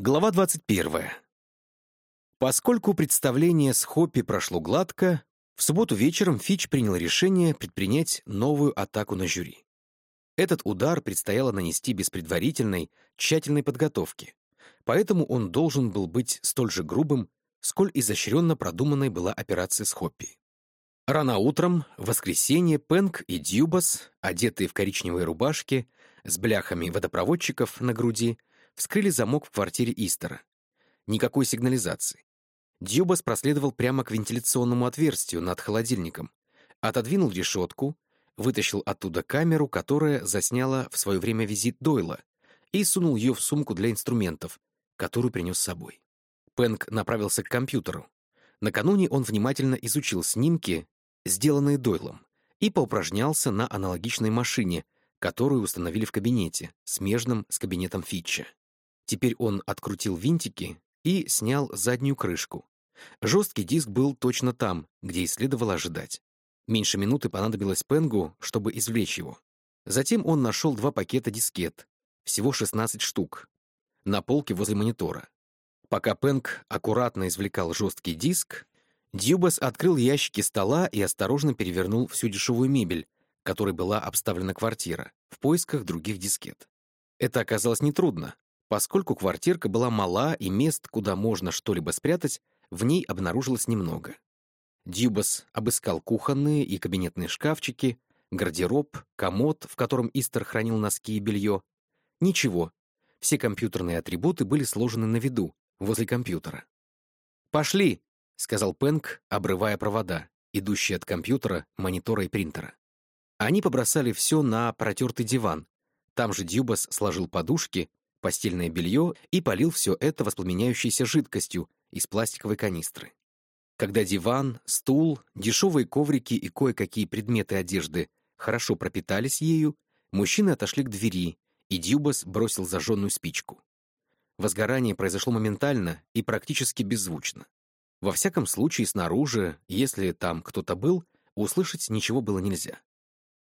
Глава 21. Поскольку представление с Хоппи прошло гладко, в субботу вечером Фич принял решение предпринять новую атаку на жюри. Этот удар предстояло нанести без предварительной, тщательной подготовки, поэтому он должен был быть столь же грубым, сколь изощренно продуманной была операция с Хоппи. Рано утром, в воскресенье, Пенк и Дьюбас, одетые в коричневые рубашки, с бляхами водопроводчиков на груди, вскрыли замок в квартире Истера. Никакой сигнализации. Дьюбас проследовал прямо к вентиляционному отверстию над холодильником, отодвинул решетку, вытащил оттуда камеру, которая засняла в свое время визит Дойла, и сунул ее в сумку для инструментов, которую принес с собой. Пэнк направился к компьютеру. Накануне он внимательно изучил снимки, сделанные Дойлом, и поупражнялся на аналогичной машине, которую установили в кабинете, смежном с кабинетом Фитча. Теперь он открутил винтики и снял заднюю крышку. Жесткий диск был точно там, где и следовало ожидать. Меньше минуты понадобилось Пенгу, чтобы извлечь его. Затем он нашел два пакета дискет, всего 16 штук, на полке возле монитора. Пока Пенг аккуратно извлекал жесткий диск, Дьюбас открыл ящики стола и осторожно перевернул всю дешевую мебель, которой была обставлена квартира, в поисках других дискет. Это оказалось нетрудно. Поскольку квартирка была мала и мест, куда можно что-либо спрятать, в ней обнаружилось немного. Дьюбас обыскал кухонные и кабинетные шкафчики, гардероб, комод, в котором Истер хранил носки и белье. Ничего. Все компьютерные атрибуты были сложены на виду, возле компьютера. «Пошли!» — сказал Пенк, обрывая провода, идущие от компьютера, монитора и принтера. Они побросали все на протертый диван. Там же Дьюбас сложил подушки, постельное белье и полил все это воспламеняющейся жидкостью из пластиковой канистры. Когда диван, стул, дешевые коврики и кое-какие предметы одежды хорошо пропитались ею, мужчины отошли к двери, и Дьюбас бросил зажженную спичку. Возгорание произошло моментально и практически беззвучно. Во всяком случае, снаружи, если там кто-то был, услышать ничего было нельзя.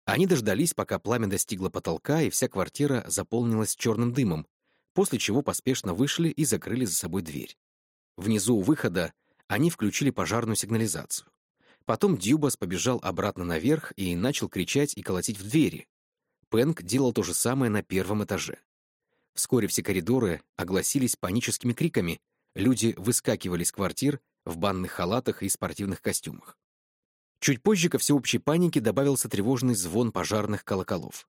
Они дождались, пока пламя достигло потолка, и вся квартира заполнилась черным дымом, после чего поспешно вышли и закрыли за собой дверь. Внизу у выхода они включили пожарную сигнализацию. Потом Дьюбас побежал обратно наверх и начал кричать и колотить в двери. Пэнк делал то же самое на первом этаже. Вскоре все коридоры огласились паническими криками, люди выскакивали из квартир в банных халатах и спортивных костюмах. Чуть позже ко всеобщей панике добавился тревожный звон пожарных колоколов.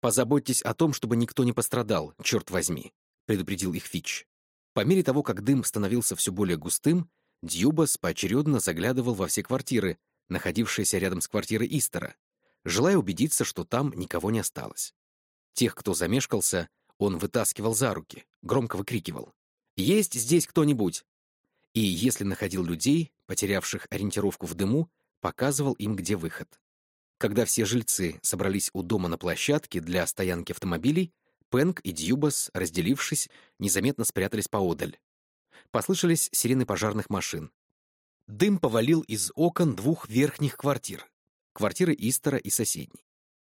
«Позаботьтесь о том, чтобы никто не пострадал, черт возьми», — предупредил их Фич. По мере того, как дым становился все более густым, Дьюбас поочередно заглядывал во все квартиры, находившиеся рядом с квартирой Истера, желая убедиться, что там никого не осталось. Тех, кто замешкался, он вытаскивал за руки, громко выкрикивал. «Есть здесь кто-нибудь?» И, если находил людей, потерявших ориентировку в дыму, показывал им, где выход. Когда все жильцы собрались у дома на площадке для стоянки автомобилей, Пэнк и Дьюбас, разделившись, незаметно спрятались поодаль. Послышались сирены пожарных машин. Дым повалил из окон двух верхних квартир — квартиры Истера и соседней.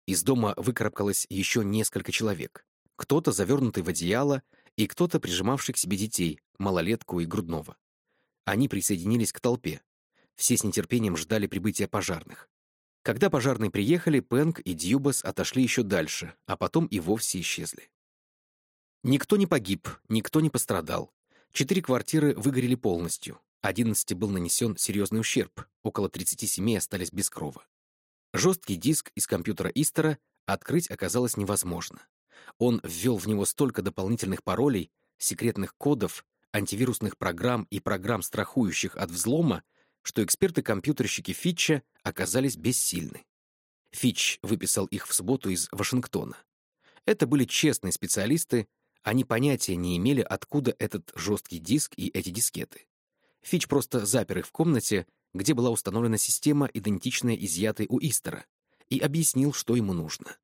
Из дома выкарабкалось еще несколько человек. Кто-то завернутый в одеяло и кто-то прижимавший к себе детей, малолетку и грудного. Они присоединились к толпе. Все с нетерпением ждали прибытия пожарных. Когда пожарные приехали, Пэнк и Дьюбас отошли еще дальше, а потом и вовсе исчезли. Никто не погиб, никто не пострадал. Четыре квартиры выгорели полностью. Одиннадцати был нанесен серьезный ущерб, около 30 семей остались без крова. Жесткий диск из компьютера Истера открыть оказалось невозможно. Он ввел в него столько дополнительных паролей, секретных кодов, антивирусных программ и программ, страхующих от взлома, что эксперты-компьютерщики Фитча оказались бессильны. Фитч выписал их в субботу из Вашингтона. Это были честные специалисты, они понятия не имели, откуда этот жесткий диск и эти дискеты. Фич просто запер их в комнате, где была установлена система, идентичная изъятой у Истера, и объяснил, что ему нужно.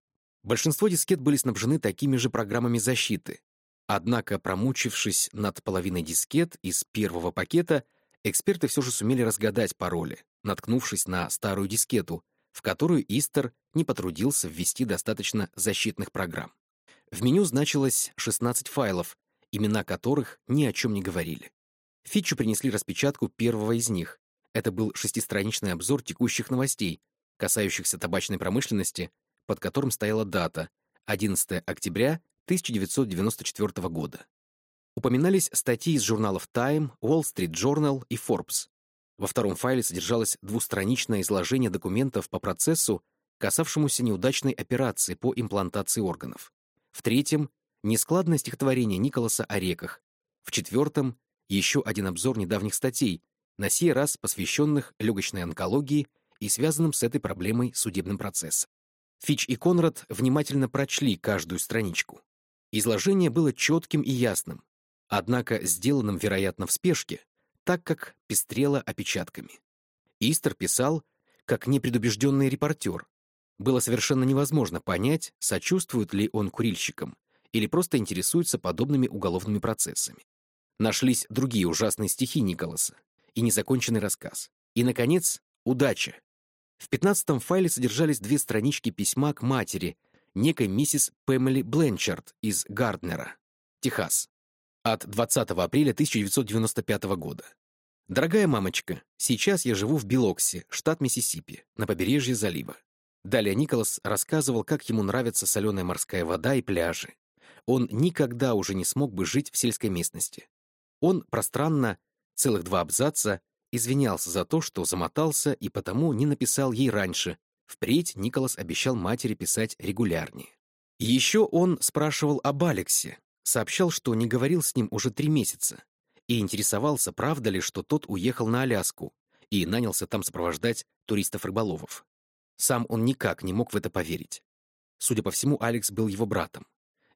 Большинство дискет были снабжены такими же программами защиты. Однако, промучившись над половиной дискет из первого пакета, эксперты все же сумели разгадать пароли, наткнувшись на старую дискету, в которую Истер не потрудился ввести достаточно защитных программ. В меню значилось 16 файлов, имена которых ни о чем не говорили. Фитчу принесли распечатку первого из них. Это был шестистраничный обзор текущих новостей, касающихся табачной промышленности, под которым стояла дата 11 октября 1994 года. Упоминались статьи из журналов Time, Wall Street Journal и Forbes. Во втором файле содержалось двустраничное изложение документов по процессу, касавшемуся неудачной операции по имплантации органов. В третьем — нескладное стихотворение Николаса о реках. В четвертом — еще один обзор недавних статей, на сей раз посвященных легочной онкологии и связанным с этой проблемой судебным процессом. Фич и Конрад внимательно прочли каждую страничку. Изложение было четким и ясным, однако сделанным, вероятно, в спешке, так как пестрело опечатками. Истер писал, как непредубежденный репортер, было совершенно невозможно понять, сочувствует ли он курильщикам или просто интересуется подобными уголовными процессами. Нашлись другие ужасные стихи Николаса и незаконченный рассказ. И, наконец, удача. В пятнадцатом файле содержались две странички письма к матери, некой миссис Пэмели Бленчард из Гарднера, Техас, от 20 апреля 1995 года. «Дорогая мамочка, сейчас я живу в Билоксе, штат Миссисипи, на побережье залива. Далее Николас рассказывал, как ему нравится соленая морская вода и пляжи. Он никогда уже не смог бы жить в сельской местности. Он пространно, целых два абзаца, извинялся за то, что замотался и потому не написал ей раньше. Впредь Николас обещал матери писать регулярнее. Еще он спрашивал об Алексе, сообщал, что не говорил с ним уже три месяца, и интересовался, правда ли, что тот уехал на Аляску и нанялся там сопровождать туристов-рыболовов. Сам он никак не мог в это поверить. Судя по всему, Алекс был его братом.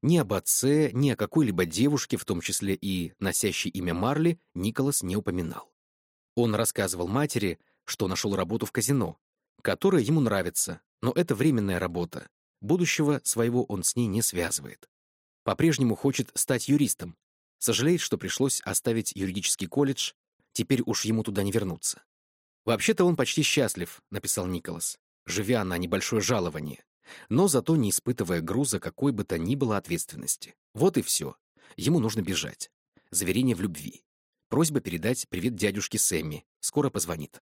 Ни об отце, ни о какой-либо девушке, в том числе и носящей имя Марли, Николас не упоминал. Он рассказывал матери, что нашел работу в казино, которая ему нравится, но это временная работа. Будущего своего он с ней не связывает. По-прежнему хочет стать юристом. Сожалеет, что пришлось оставить юридический колледж, теперь уж ему туда не вернуться. «Вообще-то он почти счастлив», — написал Николас живя на небольшое жалование, но зато не испытывая груза какой бы то ни было ответственности. Вот и все. Ему нужно бежать. Заверение в любви. Просьба передать привет дядюшке Сэмми. Скоро позвонит.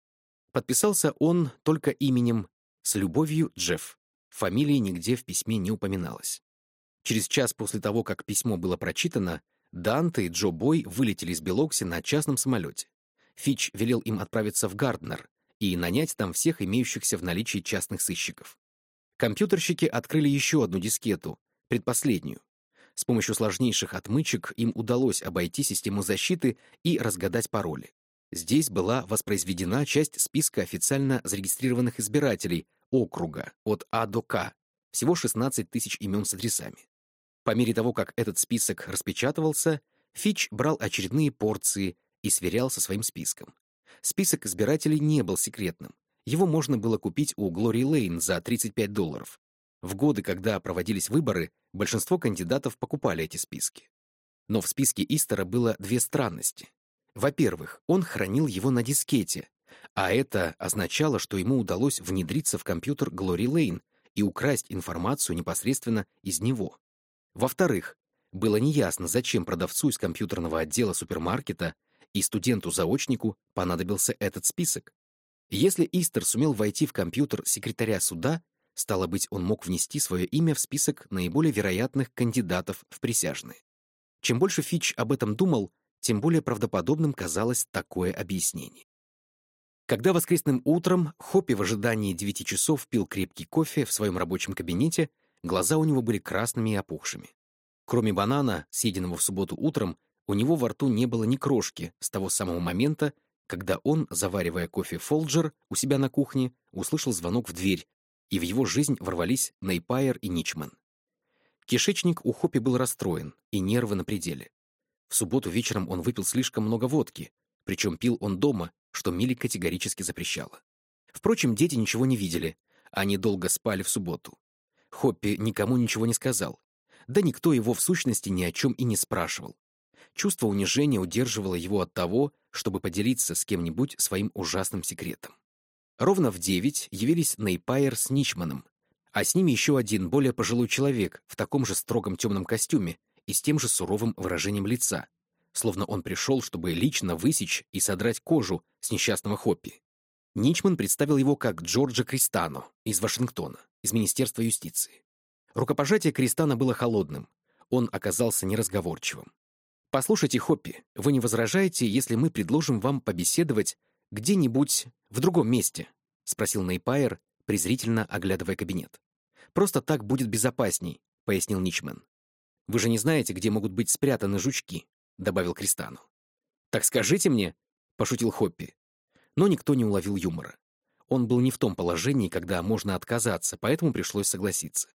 Подписался он только именем «С любовью, Джефф». Фамилии нигде в письме не упоминалось. Через час после того, как письмо было прочитано, Данте и Джо Бой вылетели из Белокси на частном самолете. Фич велел им отправиться в Гарднер, и нанять там всех имеющихся в наличии частных сыщиков. Компьютерщики открыли еще одну дискету, предпоследнюю. С помощью сложнейших отмычек им удалось обойти систему защиты и разгадать пароли. Здесь была воспроизведена часть списка официально зарегистрированных избирателей округа от А до К, всего 16 тысяч имен с адресами. По мере того, как этот список распечатывался, Фич брал очередные порции и сверял со своим списком. Список избирателей не был секретным. Его можно было купить у Глори Лейн за 35 долларов. В годы, когда проводились выборы, большинство кандидатов покупали эти списки. Но в списке Истера было две странности. Во-первых, он хранил его на дискете, а это означало, что ему удалось внедриться в компьютер Глори Лейн и украсть информацию непосредственно из него. Во-вторых, было неясно, зачем продавцу из компьютерного отдела супермаркета и студенту-заочнику понадобился этот список. Если Истер сумел войти в компьютер секретаря суда, стало быть, он мог внести свое имя в список наиболее вероятных кандидатов в присяжные. Чем больше Фич об этом думал, тем более правдоподобным казалось такое объяснение. Когда воскресным утром Хоппи в ожидании девяти часов пил крепкий кофе в своем рабочем кабинете, глаза у него были красными и опухшими. Кроме банана, съеденного в субботу утром, у него во рту не было ни крошки с того самого момента, когда он, заваривая кофе Фолджер у себя на кухне, услышал звонок в дверь, и в его жизнь ворвались Нейпайер и Ничман. Кишечник у Хоппи был расстроен, и нервы на пределе. В субботу вечером он выпил слишком много водки, причем пил он дома, что Милли категорически запрещала. Впрочем, дети ничего не видели, они долго спали в субботу. Хоппи никому ничего не сказал, да никто его в сущности ни о чем и не спрашивал. Чувство унижения удерживало его от того, чтобы поделиться с кем-нибудь своим ужасным секретом. Ровно в девять явились Нейпайер с Ничманом, а с ними еще один более пожилой человек в таком же строгом темном костюме и с тем же суровым выражением лица, словно он пришел, чтобы лично высечь и содрать кожу с несчастного Хоппи. Ничман представил его как Джорджа Кристано из Вашингтона, из Министерства юстиции. Рукопожатие Кристана было холодным, он оказался неразговорчивым. «Послушайте, Хоппи, вы не возражаете, если мы предложим вам побеседовать где-нибудь в другом месте?» — спросил Нейпайер, презрительно оглядывая кабинет. «Просто так будет безопасней», — пояснил Ничмен. «Вы же не знаете, где могут быть спрятаны жучки», — добавил Кристану. «Так скажите мне», — пошутил Хоппи. Но никто не уловил юмора. Он был не в том положении, когда можно отказаться, поэтому пришлось согласиться.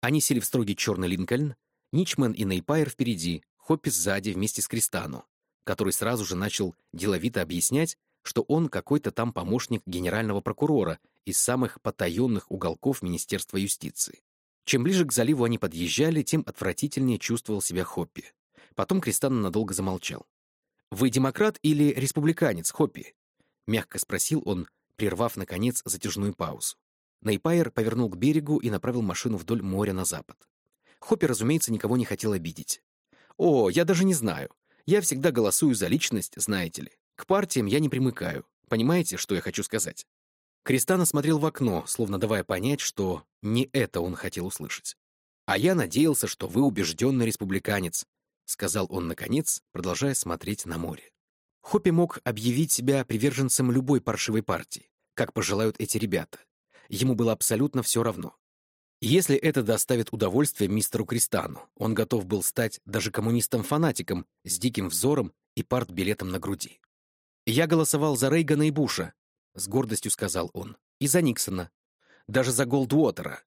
Они сели в строгий черный Линкольн, Ничмен и Нейпайер впереди, Хоппи сзади вместе с Кристану, который сразу же начал деловито объяснять, что он какой-то там помощник генерального прокурора из самых потаенных уголков Министерства юстиции. Чем ближе к заливу они подъезжали, тем отвратительнее чувствовал себя Хоппи. Потом Кристан надолго замолчал. «Вы демократ или республиканец, Хоппи?» — мягко спросил он, прервав, наконец, затяжную паузу. Нейпайер повернул к берегу и направил машину вдоль моря на запад. Хоппи, разумеется, никого не хотел обидеть. «О, я даже не знаю. Я всегда голосую за личность, знаете ли. К партиям я не примыкаю. Понимаете, что я хочу сказать?» Кристана смотрел в окно, словно давая понять, что не это он хотел услышать. «А я надеялся, что вы убежденный республиканец», — сказал он наконец, продолжая смотреть на море. Хоппи мог объявить себя приверженцем любой паршивой партии, как пожелают эти ребята. Ему было абсолютно все равно. Если это доставит удовольствие мистеру Кристану, он готов был стать даже коммунистом-фанатиком с диким взором и партбилетом на груди. «Я голосовал за Рейгана и Буша», — с гордостью сказал он, — «и за Никсона, даже за Голдуотера».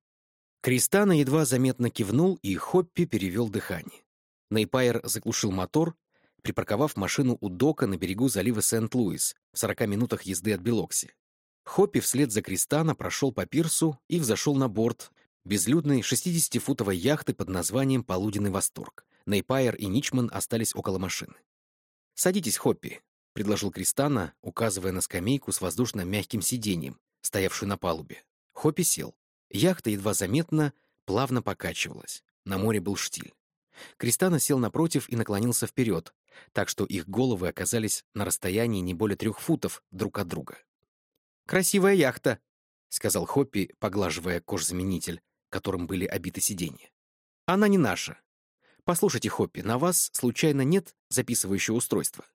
Кристана едва заметно кивнул, и Хоппи перевел дыхание. Нейпайер заглушил мотор, припарковав машину у дока на берегу залива Сент-Луис в 40 минутах езды от Белокси. Хоппи вслед за Кристана прошел по пирсу и взошел на борт безлюдной 60-футовой яхты под названием «Полуденный восторг». Нейпайер и Ничман остались около машины. «Садитесь, Хоппи», — предложил Кристана, указывая на скамейку с воздушно-мягким сиденьем, стоявшую на палубе. Хоппи сел. Яхта едва заметно, плавно покачивалась. На море был штиль. Кристана сел напротив и наклонился вперед, так что их головы оказались на расстоянии не более трех футов друг от друга. «Красивая яхта», — сказал Хоппи, поглаживая кожзаменитель, которым были обиты сиденья. «Она не наша. Послушайте, Хоппи, на вас, случайно, нет записывающего устройства?»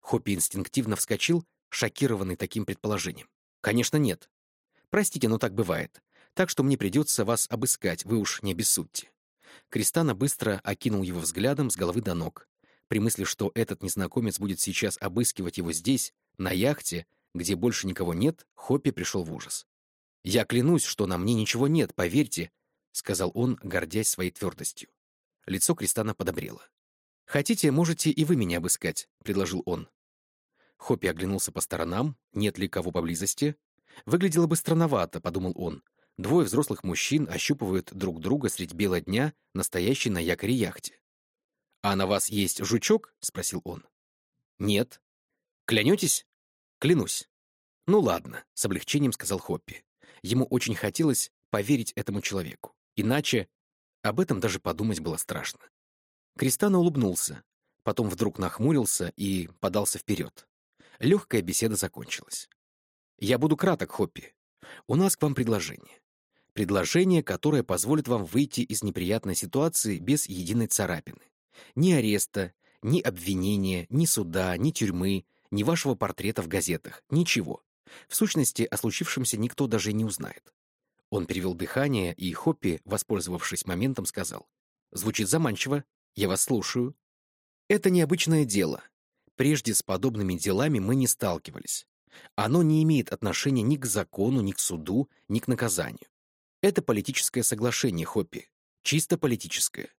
Хоппи инстинктивно вскочил, шокированный таким предположением. «Конечно, нет. Простите, но так бывает. Так что мне придется вас обыскать, вы уж не обессудьте». Кристана быстро окинул его взглядом с головы до ног. При мысли, что этот незнакомец будет сейчас обыскивать его здесь, на яхте, где больше никого нет, Хоппи пришел в ужас. «Я клянусь, что на мне ничего нет, поверьте», — сказал он, гордясь своей твердостью. Лицо Кристана подобрело. «Хотите, можете и вы меня обыскать», — предложил он. Хоппи оглянулся по сторонам, нет ли кого поблизости. Выглядело бы странновато, подумал он. Двое взрослых мужчин ощупывают друг друга средь бела дня, настоящей на якоре яхте. «А на вас есть жучок?» — спросил он. «Нет». «Клянетесь?» «Клянусь». «Ну ладно», — с облегчением сказал Хоппи. Ему очень хотелось поверить этому человеку. Иначе об этом даже подумать было страшно. Кристана улыбнулся, потом вдруг нахмурился и подался вперед. Легкая беседа закончилась. «Я буду краток, Хоппи. У нас к вам предложение. Предложение, которое позволит вам выйти из неприятной ситуации без единой царапины. Ни ареста, ни обвинения, ни суда, ни тюрьмы, ни вашего портрета в газетах. Ничего. В сущности, о случившемся никто даже не узнает. Он перевел дыхание, и Хоппи, воспользовавшись моментом, сказал. «Звучит заманчиво. Я вас слушаю». «Это необычное дело. Прежде с подобными делами мы не сталкивались. Оно не имеет отношения ни к закону, ни к суду, ни к наказанию. Это политическое соглашение, Хоппи. Чисто политическое.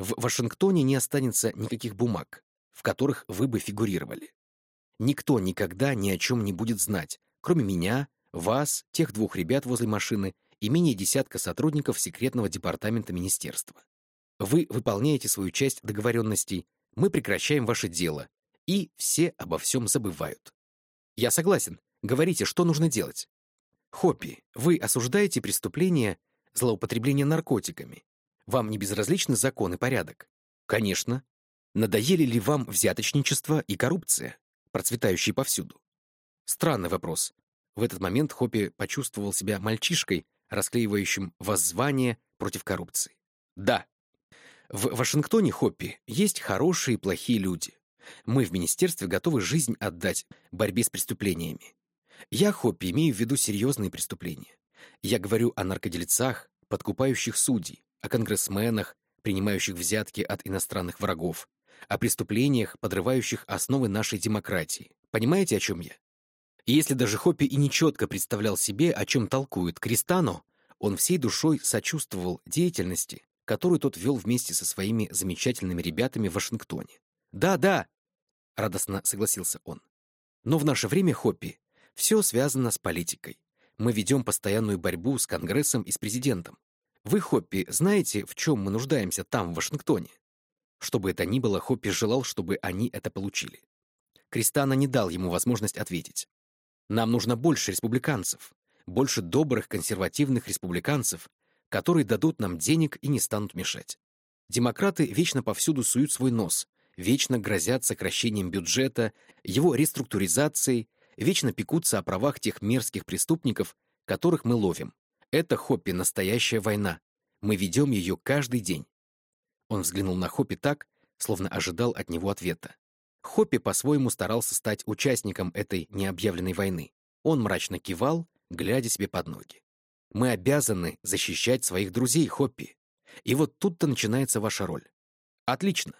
В Вашингтоне не останется никаких бумаг, в которых вы бы фигурировали. Никто никогда ни о чем не будет знать, кроме меня, вас, тех двух ребят возле машины и менее десятка сотрудников секретного департамента министерства. Вы выполняете свою часть договоренностей, мы прекращаем ваше дело, и все обо всем забывают. Я согласен. Говорите, что нужно делать. Хоппи, вы осуждаете преступление злоупотребления наркотиками. Вам не безразличны закон и порядок. Конечно. Надоели ли вам взяточничество и коррупция, процветающие повсюду? Странный вопрос. В этот момент Хоппи почувствовал себя мальчишкой, расклеивающим воззвание против коррупции. Да. В Вашингтоне, Хоппи, есть хорошие и плохие люди. Мы в министерстве готовы жизнь отдать борьбе с преступлениями. Я, Хоппи, имею в виду серьезные преступления. Я говорю о наркоделецах, подкупающих судей, о конгрессменах, принимающих взятки от иностранных врагов, о преступлениях, подрывающих основы нашей демократии. Понимаете, о чем я? И если даже Хоппи и нечетко представлял себе, о чем толкует Кристано, он всей душой сочувствовал деятельности, которую тот вел вместе со своими замечательными ребятами в Вашингтоне. «Да, да!» — радостно согласился он. «Но в наше время, Хоппи, все связано с политикой. Мы ведем постоянную борьбу с Конгрессом и с президентом. Вы, Хоппи, знаете, в чем мы нуждаемся там, в Вашингтоне? Что бы это ни было, Хоппи желал, чтобы они это получили. Кристана не дал ему возможность ответить. Нам нужно больше республиканцев, больше добрых консервативных республиканцев, которые дадут нам денег и не станут мешать. Демократы вечно повсюду суют свой нос, вечно грозят сокращением бюджета, его реструктуризацией, вечно пекутся о правах тех мерзких преступников, которых мы ловим. Это Хоппи настоящая война. Мы ведем ее каждый день. Он взглянул на Хоппи так, словно ожидал от него ответа. Хоппи по-своему старался стать участником этой необъявленной войны. Он мрачно кивал, глядя себе под ноги. «Мы обязаны защищать своих друзей, Хоппи. И вот тут-то начинается ваша роль. Отлично.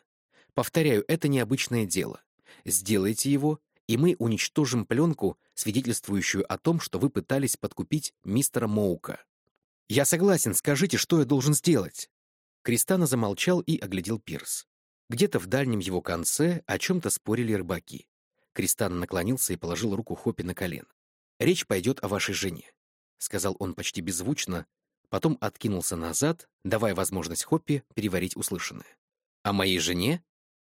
Повторяю, это необычное дело. Сделайте его, и мы уничтожим пленку, свидетельствующую о том, что вы пытались подкупить мистера Моука. «Я согласен, скажите, что я должен сделать?» Кристана замолчал и оглядел пирс. Где-то в дальнем его конце о чем-то спорили рыбаки. Кристана наклонился и положил руку Хоппи на колено. «Речь пойдет о вашей жене», — сказал он почти беззвучно, потом откинулся назад, давая возможность Хоппи переварить услышанное. «О моей жене?»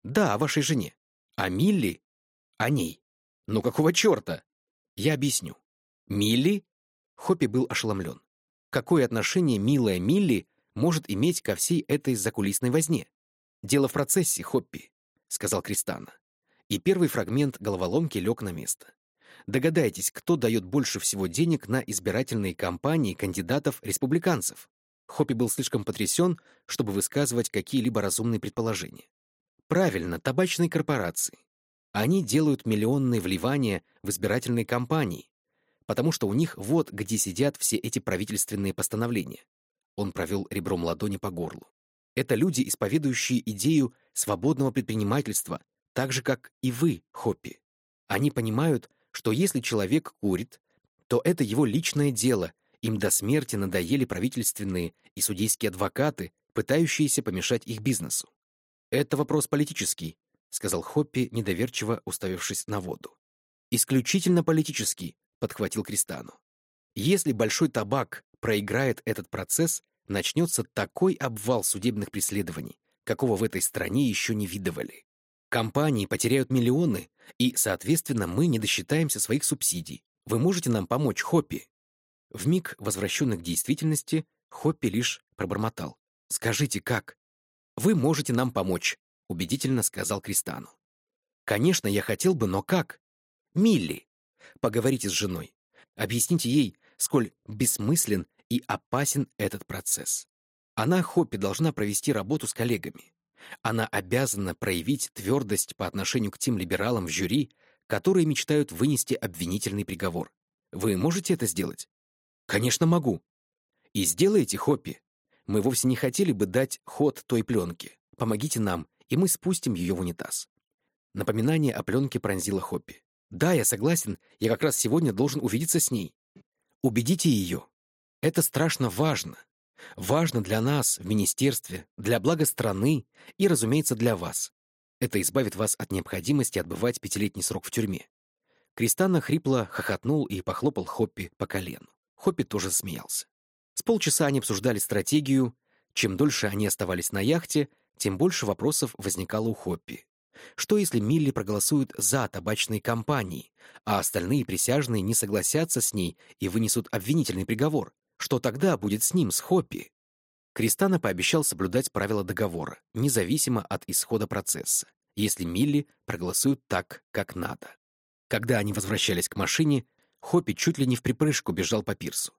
«Да, о вашей жене. О Милли? О ней. «Ну какого черта?» «Я объясню. Милли?» Хоппи был ошеломлен. Какое отношение милая Милли может иметь ко всей этой закулисной возне? «Дело в процессе, Хоппи», — сказал Кристана. И первый фрагмент головоломки лег на место. Догадайтесь, кто дает больше всего денег на избирательные кампании кандидатов-республиканцев. Хоппи был слишком потрясен, чтобы высказывать какие-либо разумные предположения. Правильно, табачные корпорации. Они делают миллионные вливания в избирательные кампании, потому что у них вот где сидят все эти правительственные постановления. Он провел ребром ладони по горлу. Это люди, исповедующие идею свободного предпринимательства, так же, как и вы, Хоппи. Они понимают, что если человек курит, то это его личное дело, им до смерти надоели правительственные и судейские адвокаты, пытающиеся помешать их бизнесу. Это вопрос политический, — сказал Хоппи, недоверчиво уставившись на воду. «Исключительно политический», — подхватил Кристану. «Если Большой Табак проиграет этот процесс, начнется такой обвал судебных преследований, какого в этой стране еще не видывали. Компании потеряют миллионы, и, соответственно, мы не досчитаемся своих субсидий. Вы можете нам помочь, Хоппи?» В миг возвращенный к действительности, Хоппи лишь пробормотал. «Скажите, как?» «Вы можете нам помочь», — убедительно сказал Кристану. «Конечно, я хотел бы, но как? Милли, поговорите с женой. Объясните ей, сколь бессмыслен и опасен этот процесс. Она, Хоппи, должна провести работу с коллегами. Она обязана проявить твердость по отношению к тем либералам в жюри, которые мечтают вынести обвинительный приговор. Вы можете это сделать? Конечно, могу. И сделайте, Хоппи. Мы вовсе не хотели бы дать ход той пленке. Помогите нам, и мы спустим ее в унитаз. Напоминание о пленке пронзило Хоппи. «Да, я согласен, я как раз сегодня должен увидеться с ней. Убедите ее. Это страшно важно. Важно для нас, в министерстве, для блага страны и, разумеется, для вас. Это избавит вас от необходимости отбывать пятилетний срок в тюрьме». Кристана хрипло хохотнул и похлопал Хоппи по колену. Хоппи тоже смеялся. С полчаса они обсуждали стратегию. Чем дольше они оставались на яхте, тем больше вопросов возникало у Хоппи. Что если Милли проголосует за табачные компании, а остальные присяжные не согласятся с ней и вынесут обвинительный приговор? Что тогда будет с ним, с Хоппи? Кристана пообещал соблюдать правила договора, независимо от исхода процесса, если Милли проголосует так, как надо. Когда они возвращались к машине, Хоппи чуть ли не в припрыжку бежал по пирсу.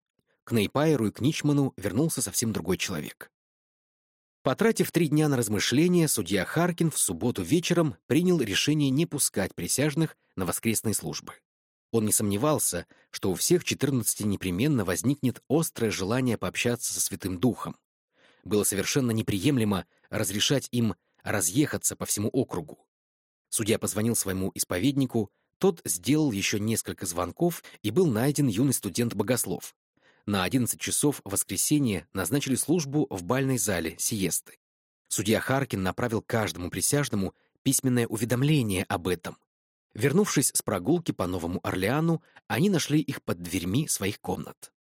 К Нейпайеру и к Ничману вернулся совсем другой человек. Потратив три дня на размышления, судья Харкин в субботу вечером принял решение не пускать присяжных на воскресные службы. Он не сомневался, что у всех 14 непременно возникнет острое желание пообщаться со Святым Духом. Было совершенно неприемлемо разрешать им разъехаться по всему округу. Судья позвонил своему исповеднику, тот сделал еще несколько звонков и был найден юный студент-богослов. На 11 часов в воскресенье назначили службу в бальной зале Сиесты. Судья Харкин направил каждому присяжному письменное уведомление об этом, Вернувшись с прогулки по Новому Орлеану, они нашли их под дверьми своих комнат.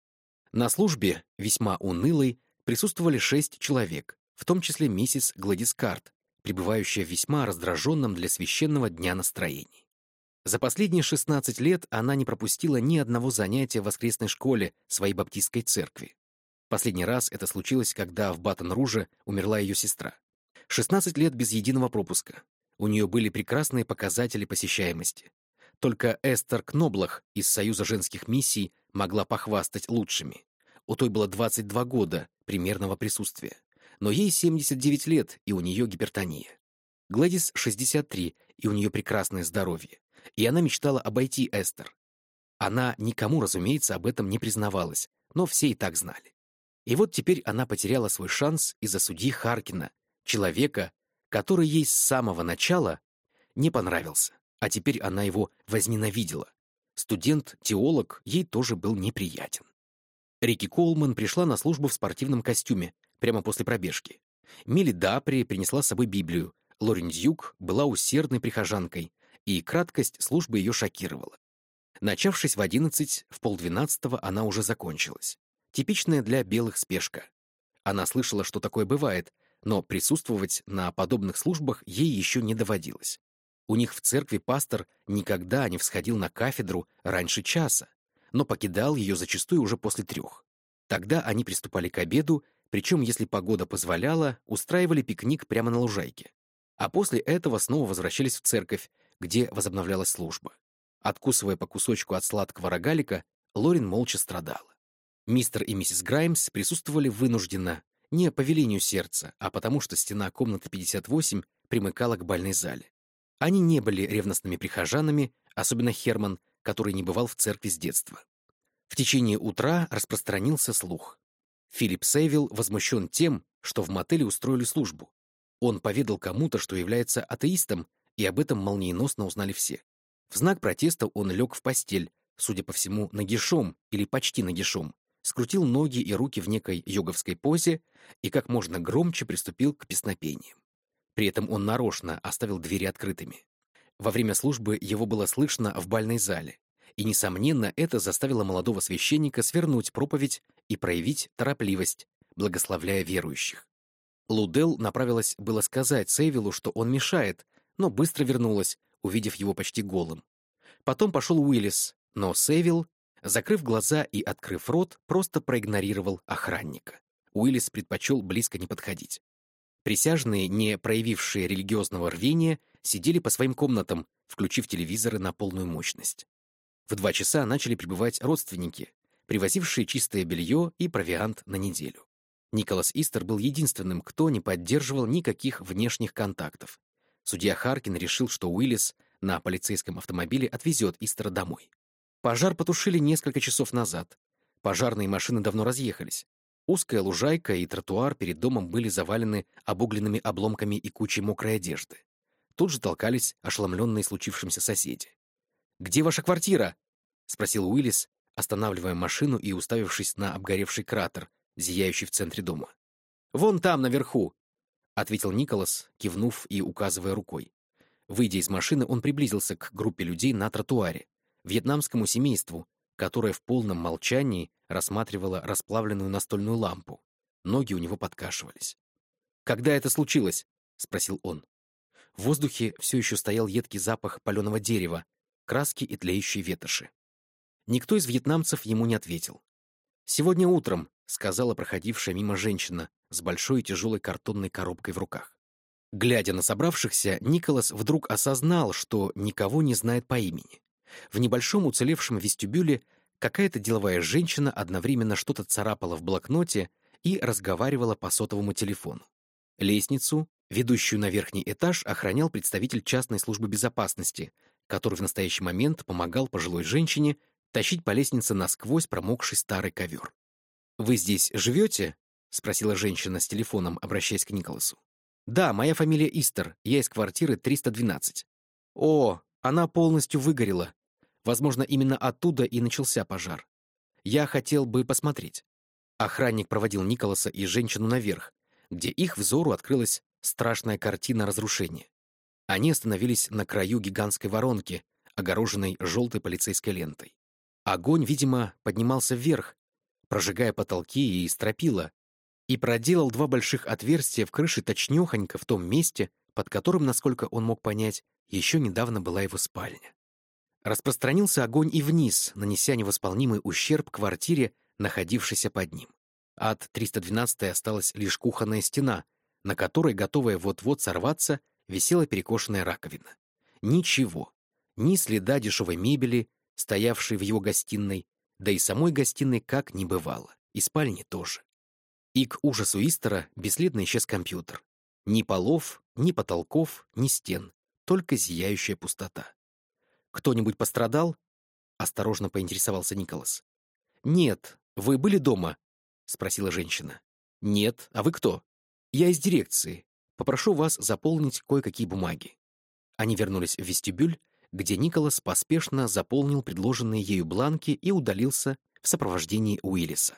На службе, весьма унылой, присутствовали шесть человек, в том числе миссис Гладис Карт, пребывающая в весьма раздраженном для священного дня настроении. За последние 16 лет она не пропустила ни одного занятия в воскресной школе своей баптистской церкви. Последний раз это случилось, когда в Баттон-Руже умерла ее сестра. 16 лет без единого пропуска, у нее были прекрасные показатели посещаемости. Только Эстер Кноблах из Союза женских миссий могла похвастать лучшими. У той было 22 года примерного присутствия. Но ей 79 лет, и у нее гипертония. Гладис 63, и у нее прекрасное здоровье. И она мечтала обойти Эстер. Она никому, разумеется, об этом не признавалась, но все и так знали. И вот теперь она потеряла свой шанс из-за судьи Харкина, человека, который ей с самого начала не понравился, а теперь она его возненавидела. Студент-теолог ей тоже был неприятен. Рики Колман пришла на службу в спортивном костюме, прямо после пробежки. Милли Дапри принесла с собой Библию, Лорен Дьюк была усердной прихожанкой, и краткость службы ее шокировала. Начавшись в одиннадцать, в полдвенадцатого она уже закончилась. Типичная для белых спешка. Она слышала, что такое бывает, но присутствовать на подобных службах ей еще не доводилось. У них в церкви пастор никогда не всходил на кафедру раньше часа, но покидал ее зачастую уже после трех. Тогда они приступали к обеду, причем, если погода позволяла, устраивали пикник прямо на лужайке. А после этого снова возвращались в церковь, где возобновлялась служба. Откусывая по кусочку от сладкого рогалика, Лорин молча страдала. Мистер и миссис Граймс присутствовали вынужденно, не по велению сердца, а потому что стена комнаты 58 примыкала к бальной зале. Они не были ревностными прихожанами, особенно Херман, который не бывал в церкви с детства. В течение утра распространился слух. Филипп Сейвилл возмущен тем, что в мотеле устроили службу. Он поведал кому-то, что является атеистом, и об этом молниеносно узнали все. В знак протеста он лег в постель, судя по всему, нагишом или почти нагишом, скрутил ноги и руки в некой йоговской позе и как можно громче приступил к песнопениям. При этом он нарочно оставил двери открытыми. Во время службы его было слышно в бальной зале, и, несомненно, это заставило молодого священника свернуть проповедь и проявить торопливость, благословляя верующих. Лудел направилась было сказать Сейвилу, что он мешает, но быстро вернулась, увидев его почти голым. Потом пошел Уиллис, но Сейвил Закрыв глаза и открыв рот, просто проигнорировал охранника. Уиллис предпочел близко не подходить. Присяжные, не проявившие религиозного рвения, сидели по своим комнатам, включив телевизоры на полную мощность. В два часа начали прибывать родственники, привозившие чистое белье и провиант на неделю. Николас Истер был единственным, кто не поддерживал никаких внешних контактов. Судья Харкин решил, что Уиллис на полицейском автомобиле отвезет Истера домой. Пожар потушили несколько часов назад. Пожарные машины давно разъехались. Узкая лужайка и тротуар перед домом были завалены обугленными обломками и кучей мокрой одежды. Тут же толкались ошеломленные случившимся соседи. «Где ваша квартира?» — спросил Уиллис, останавливая машину и уставившись на обгоревший кратер, зияющий в центре дома. «Вон там, наверху!» — ответил Николас, кивнув и указывая рукой. Выйдя из машины, он приблизился к группе людей на тротуаре, вьетнамскому семейству, которое в полном молчании рассматривало расплавленную настольную лампу. Ноги у него подкашивались. «Когда это случилось?» — спросил он. В воздухе все еще стоял едкий запах паленого дерева, краски и тлеющие ветоши. Никто из вьетнамцев ему не ответил. «Сегодня утром», — сказала проходившая мимо женщина с большой тяжелой картонной коробкой в руках. Глядя на собравшихся, Николас вдруг осознал, что никого не знает по имени. В небольшом уцелевшем вестибюле какая-то деловая женщина одновременно что-то царапала в блокноте и разговаривала по сотовому телефону. Лестницу, ведущую на верхний этаж, охранял представитель частной службы безопасности, который в настоящий момент помогал пожилой женщине тащить по лестнице насквозь промокший старый ковер. «Вы здесь живете?» — спросила женщина с телефоном, обращаясь к Николасу. «Да, моя фамилия Истер, я из квартиры 312». «О, она полностью выгорела. Возможно, именно оттуда и начался пожар. Я хотел бы посмотреть». Охранник проводил Николаса и женщину наверх, где их взору открылась страшная картина разрушения. Они остановились на краю гигантской воронки, огороженной желтой полицейской лентой. Огонь, видимо, поднимался вверх, прожигая потолки и стропила, и проделал два больших отверстия в крыше точнёхонько в том месте, под которым, насколько он мог понять, еще недавно была его спальня. Распространился огонь и вниз, нанеся невосполнимый ущерб квартире, находившейся под ним. От 312-й осталась лишь кухонная стена, на которой, готовая вот-вот сорваться, висела перекошенная раковина. Ничего. Ни следа дешевой мебели, стоявшей в его гостиной, да и самой гостиной как не бывало, и спальни тоже. И к ужасу Истера бесследно исчез компьютер. Ни полов, ни потолков, ни стен, только зияющая пустота. «Кто-нибудь пострадал?» — осторожно поинтересовался Николас. «Нет, вы были дома?» — спросила женщина. «Нет, а вы кто?» «Я из дирекции. Попрошу вас заполнить кое-какие бумаги». Они вернулись в вестибюль, где Николас поспешно заполнил предложенные ею бланки и удалился в сопровождении Уиллиса.